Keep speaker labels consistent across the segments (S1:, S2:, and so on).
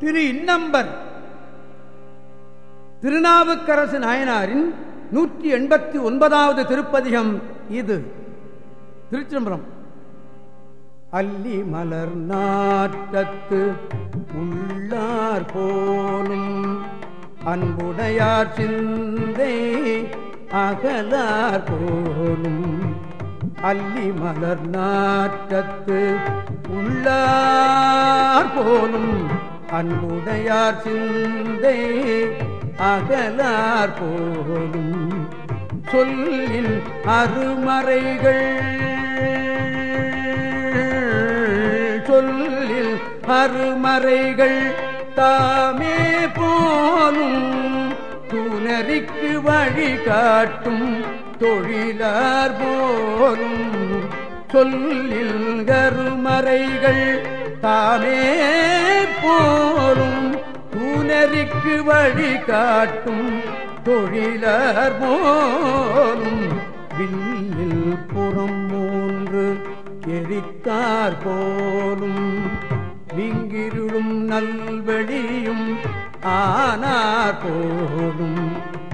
S1: திரு இன்னம்பர் திருநாவுக்கரசு நாயனாரின் நூற்றி எண்பத்தி ஒன்பதாவது திருப்பதிகம் இது. திருச்சிதம்பரம். அல்லி மலர் நாட்டத்து உள்ளார் போலும் அன்புடையார் சிந்தை அகலார் போலும் அல்லி மலர் நாட்டத்து உள்ளார் போலும் அன்முடையார் சிந்தை அகலார் போலும். சொல்லின் அருமறைகள் சொல்லில் அருமறைகள் தாமே போலும். துணரிக்கு வழி காட்டும் தொழிலார் போலும். சொல்லில் கருமறைகள் தாமே போ வழி காட்டும் தொழிலர் போலும் வில்லில் புறம் மூன்று எரித்தார் போலும். விங்கிருளும் நல்வெளியும் ஆனார் போலும்.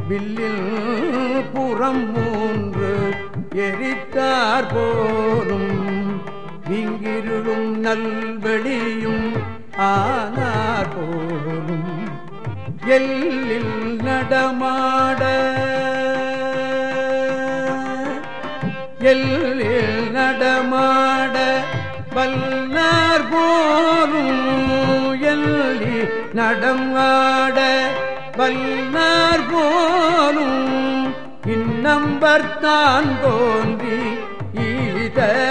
S1: வில்லில் புறம் மூன்று எரித்தார் போலும். விங்கிருளும் நல்வெளியும் ஆனார் போலும். எல்லில் நடமாட. எல்லில் நடமாட வல்லார் போலும் எல்லி நடமாட. வல்லார் போலும் இன்னம்பர்தான் தோன்றி ஈதனாரே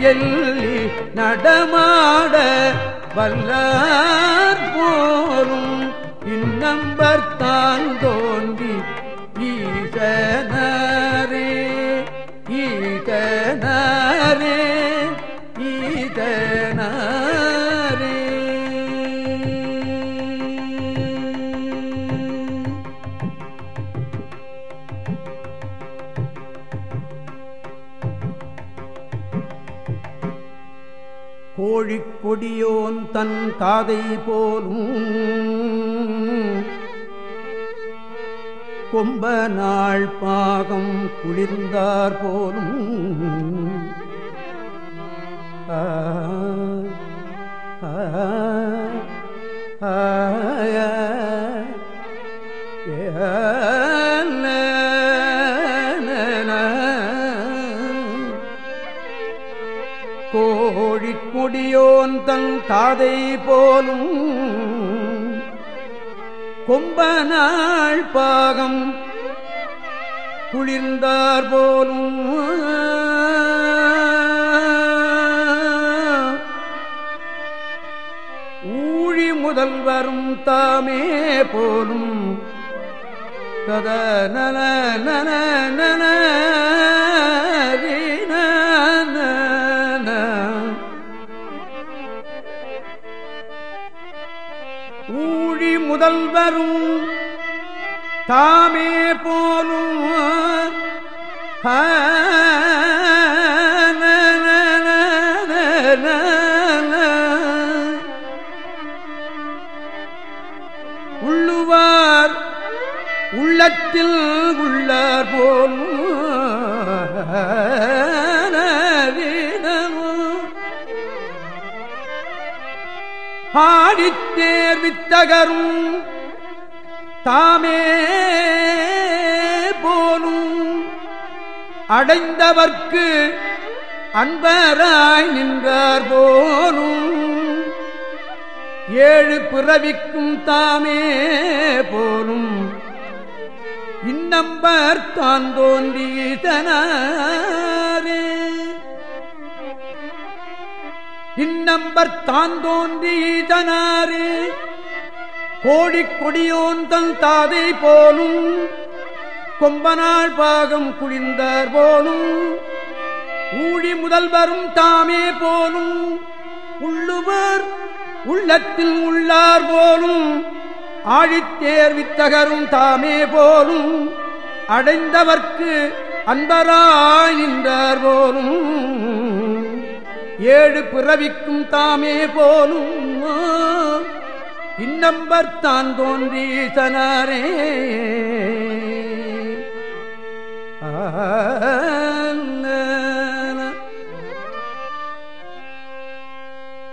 S1: எல்லி நடமாட வல்லார் இன்னம்பர் தான் தோன்றி ஈசன. கொடியோன் தன் காதை போலும். கொம்ப நாள் பாகம் குளிர்ந்தார் போலும். ஆ, ஆ, ஆ, கொடியோன் தன் தாதை போலும் கொம்பனாள் பாகம் குளிர்ந்தார் போலும். ஊழி முதல்வரும் தாமே போலும். கத நன நன முதல்வரும் தாமே போலும். அடைந்தவர்க்கு அன்பராய் நின்றார் போலும். ஏழு பிறவிக்கும் தாமே போலும். இன்னம்பர் தான் தோன்றீதனாரே இன்னம்பர் தான் தோன்றீதனாரே கோடிக் கொடியோன் தன் தாதை போலும். கொம்பனாள் பாகம் குளிர்ந்தார் போலும் ஊழி முதல்வரும் தாமே போலும் உள்ளுவர் உள்ளத்தில் உள்ளார் போலும் ஆழித்தேர் வித்தகரும் தாமே போலும் அடைந்தவர்க்கு அன்பராய் நின்றார் போலும். ஏழு பிறவிக்கும் தாமே போலும் இன்னம்பர் தான் தோன்றி சனாரே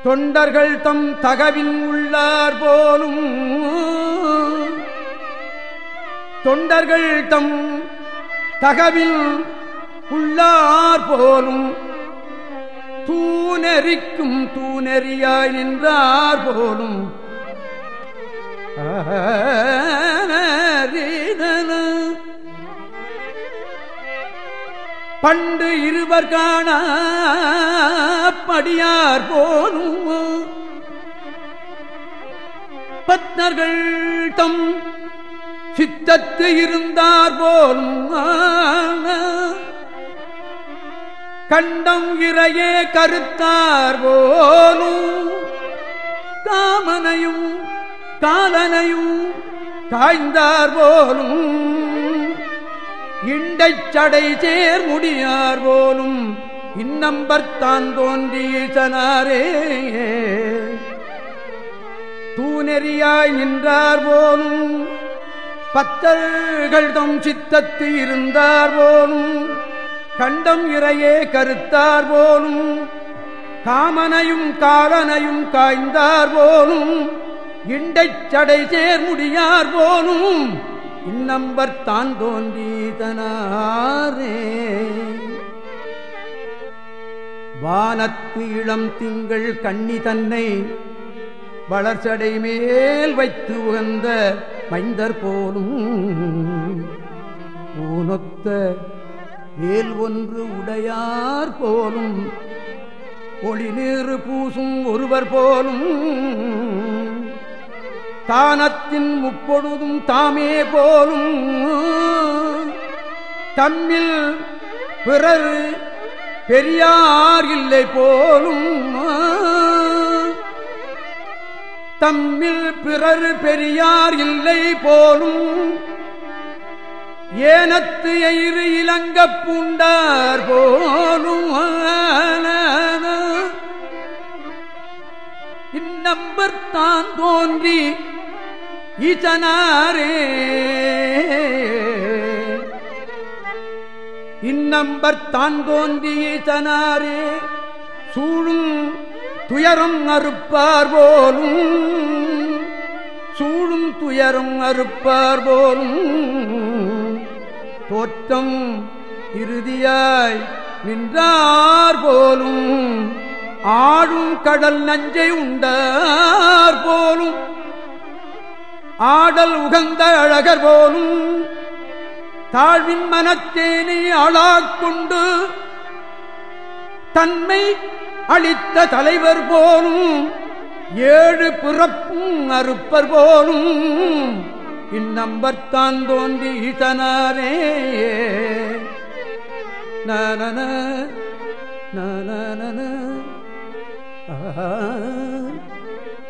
S1: தொண்டர்கள் தம் தகவின் உள்ளார் போலும். தொண்டர்கள் தம் தகவில் உள்ளார் போலும். தூணெறிக்கும் தூணெறியாய் நின்றார் போலும். பண்டு இருவர் காண படியார் போலும். பத்னர்கள் தம் சித்தத்து இருந்தார் போலும். கண்டம் இறையே கருத்தார் போலும். காமனையும் காலனையும் காய்ந்தார் போலும். இண்டைச் சடை சேர் முடியார் போலும் இன்னம்பர்த்தான் தோன்றீசனாரே தூநெறியாய் நின்றார் போலும் பத்தர்கள் தம் சித்தத்து இருந்தார் போலும் கண்டம் இறையே கருத்தார் போலும் காமனையும் காலனையும் காய்ந்தார் போலும் இண்டைச் சடை சேர் முடியார் போலும் இன்னம்பர் தான் தோன்றீதனாரே வானத்து இளம் திங்கள் கண்ணி தன்னை வளர்ச்சடை மேல் வைத்து உகந்த மைந்தர் போலும். ஊனொத்த வேல் ஒன்று உடையார் போலும். ஒளி நீர் பூசும் ஒருவர் போலும். தானத்தின் முப்பொழுதும் தாமே போலும். தம்மில் பிறர் பெரியார் இல்லை போலும். தம்மில் பிறர் பெரியார் இல்லை போலும். ஏனத்து எயிறு இலங்க பூண்டார் போலும். ஈசனாரே இன்னம்பர் தான் தோன்றி ஈசனாரே சூழும் துயரும் அறுப்பார் போலும். சூழும் துயரும் அறுப்பார் போலும். தோற்றம் இறுதியாய் நின்றார் போலும். ஆடும் கடல் நஞ்சை உண்டார் போலும். ஆடல் உகந்த அழகர் போலும் தாழ்வின் மனத்தேனை ஆளாக்கொண்டு தன்மை அளித்த தலைவர் போலும் ஏழு பிறப்பும் அறுப்பர் போலும் இந்நம்பர்த்தான் தோன்றி ஈசனாரே நன நன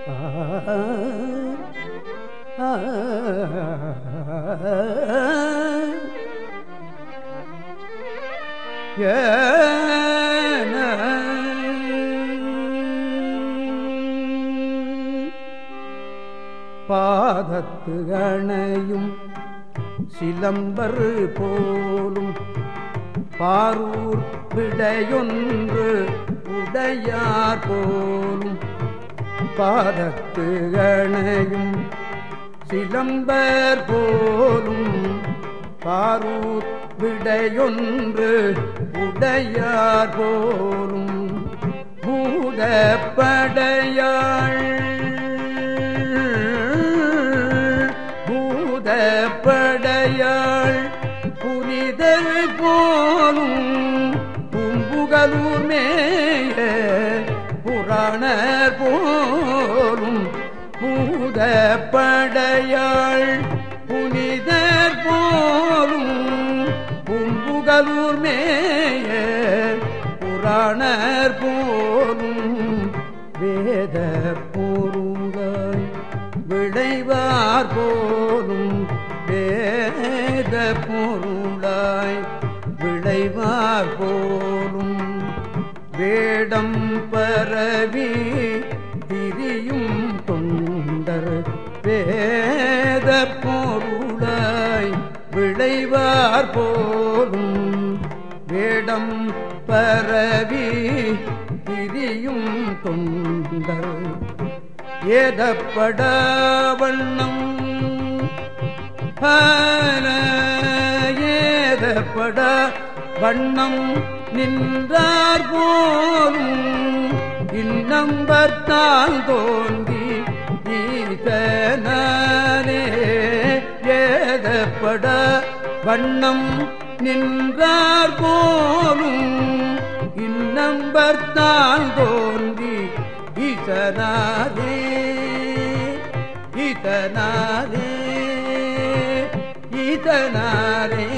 S1: ஆ. பாதத்து அணையும் சிலம்பர் போலும் பாரூர் விடையொன்று உடையார் போலும் பாதத்து அணையும் சிலம்பர் போலும் பாரூர் விடையொன்று உடையார் போலும் பூதப்படையாள். பூதப்படையாள் புனிதர் போலும் பூம்புகலூர் மேய புராணர் போலும் பூதப்படையாள். செய்வார் போலும் வேடம் பரவி திரியும் தொண்டர். ஏதப்பட வண்ணம் ஏதப்பட வண்ணம் நின்றார் போலும் இன்னம்பர்த்தால் தோன்றி ஈசனே ஏதப்பட வண்ணம் நின்றார் போலும் இன்னம்பர்த்தால் தோன்றி ஈசனாரே ஈசனாரே ஈசனாரே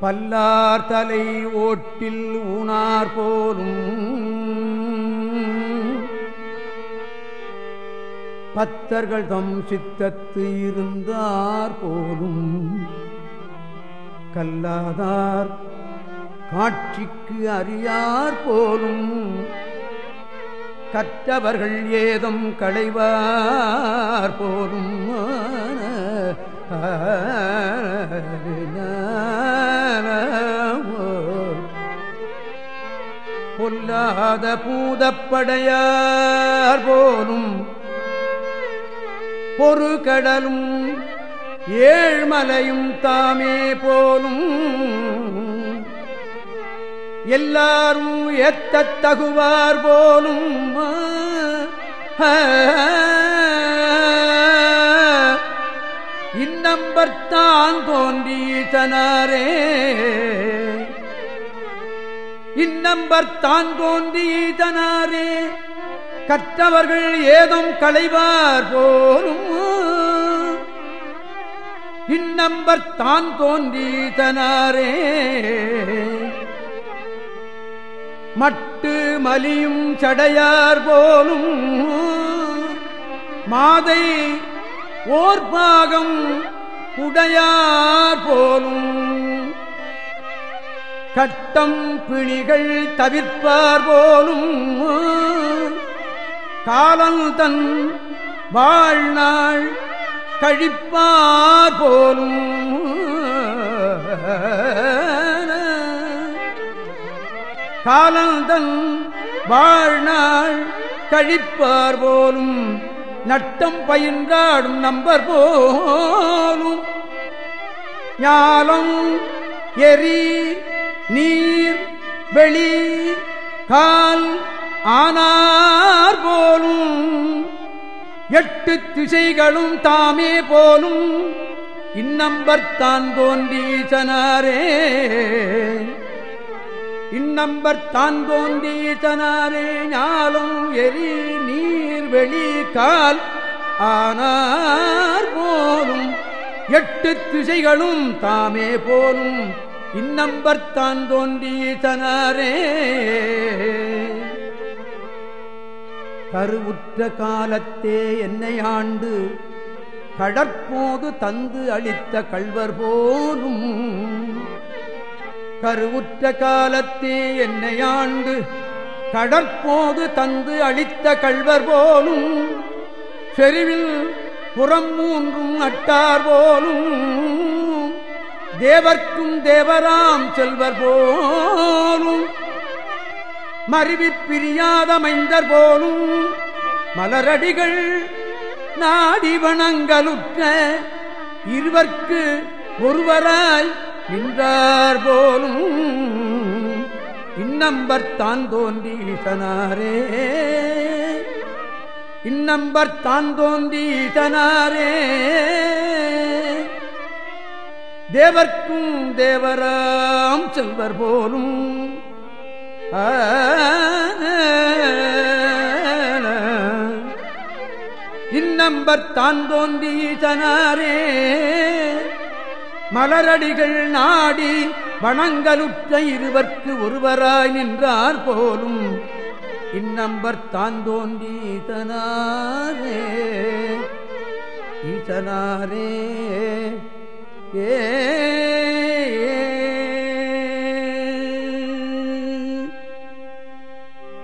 S1: பல்லார் தலை ஓட்டில் ஊனார் போலும். பத்தர்கள் தம் சித்தத்து இருந்தார் போலும். கல்லாதார் காட்சிக்கு அறியார் போலும். கற்றவர்கள் ஏதம் களைவார் போலும். ஆ பொல்லாத பூதப்படையார் போலும் பொறு கடலும் ஏழ்மலையும் தாமே போலும். எல்லாரும் எத்தத் தகுவார் போலும். இன்னம்பர்த்தான் தோன்றி தனாரே. தோன்றீசனாரே இன்னம்பர்த்தான் தோன்றீசனாரே கற்றவர்கள் ஏதும் களைவார் போலும். இன்னம்பர் இன்னம்பர்த்தான் தோன்றீசனாரே மட்டு மலியும் சடையார் போலும். மாதை ஓர்பாகம் உடையார் போலும். கட்டம் பிணிகள் தவிர்ப்பார் போலும் காலம் தன் வாழ்நாள் கழிப்பார் போலும். காலந்தன் வாழ்நாள் கழிப்பார் போலும் நட்டம் பயின்றாடும் நம்பர் போலும். ஞாலம் எரி நீர் வெளி கால் ஆனார் போலும் எட்டு திசைகளும் தாமே போலும் இன்னம்பர்த்தான் தோன்றீசனாரே இன்னம்பர்த்தான் தோன்றீசனாரே ஞாலும் எரி நீர் வெளி கால் ஆனார் போலும் எட்டு திசைகளும் தாமே போலும் இன்னம்பர்த்தான் தோன்றியதனாரே கருவுற்ற காலத்தே என்னை ஆண்டு கடற்போது தந்து அளித்த கள்வர் போலும். கருவுற்ற காலத்தே என்னை ஆண்டு கடற்போது தந்து அளித்த கள்வர் போலும். செறிவில் புறம் மூன்றும் அட்டார் போலும். தேவர்க்கும் தேவராம் செல்வர் போலும். மருவி பிரியாத மைந்தர் போலும். மலரடிகள் நாடி வணங்கலுற்ற இருவர்க்கு ஒருவராய் நின்றார் போலும். இன்னம்பர் தான் தோன்றி ஈசனாரே இன்னம்பர் தான் தோன்றி ஈசனாரே தேவர்க்கும் தேவராம் செல்வர் போலும். இன்னம்பர் இன்னம்பர்த்தான் தோன்றீசனாரே மலரடிகள் நாடி வணங்கலுற்ற இருவர்க்கு ஒருவராய் நின்றார் போலும். இந்நம்பர் தான் தோன்றி ஈசனாரே. ஈசனாரே. ஏ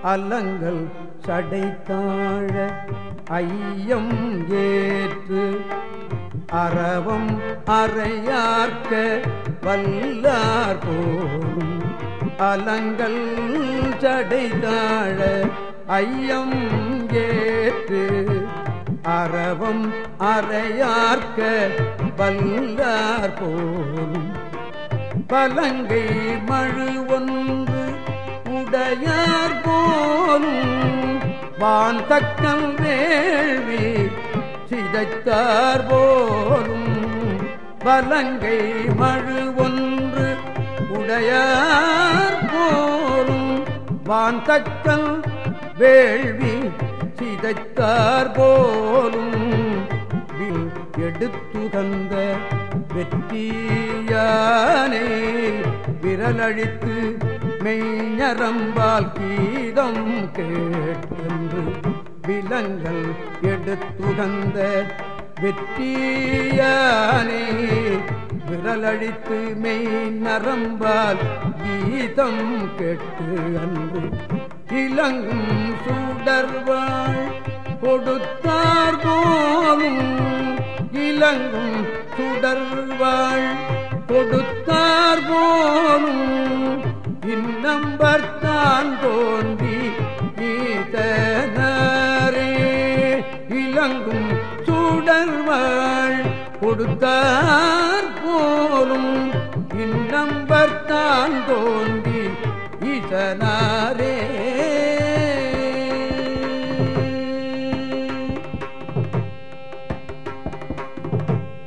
S1: அல்லங்கள் சடைத்தாழ ஐயம் ஏற்று அறவம் அறையார்க்க வல்லார் போரும் அலங்கள் சடைதாழ ஐயம் ஏற்று அறவம் அறையார்க்க வல்லார் போலும். பலங்கை மழு ஒன்று உடையார் போலும். வான் தக்கம் வேள்வி சிதைத்தார் போலும். பலங்கை மழு ஒன்று உடையார் போலும். வான் தக்கம் வேள்வி சிதைத்தார் போலும். வில் எடுத்து தந்த வெற்றியானே விரலழித்து மெய்ஞரம்பால் கீதம் கேட்டென்று விலங்கள் எடுத்துகந்த வெற்றியானே விரலழித்து மெய் நரம்பால் கீதம் கேட்டு அன்று இளங்கும் சுடர்வாள் கொடுத்தார் விளங்கும் சுடர்வாள் கொடுத்தார் போலும். இன்னம்பர்த்தான் தோன்றி ஈதனரே விளங்கும் சுடர்வாள் கொடுத்தார் போலும். இன்னம்பர்த்தான் தோன்றி ஈசனாரே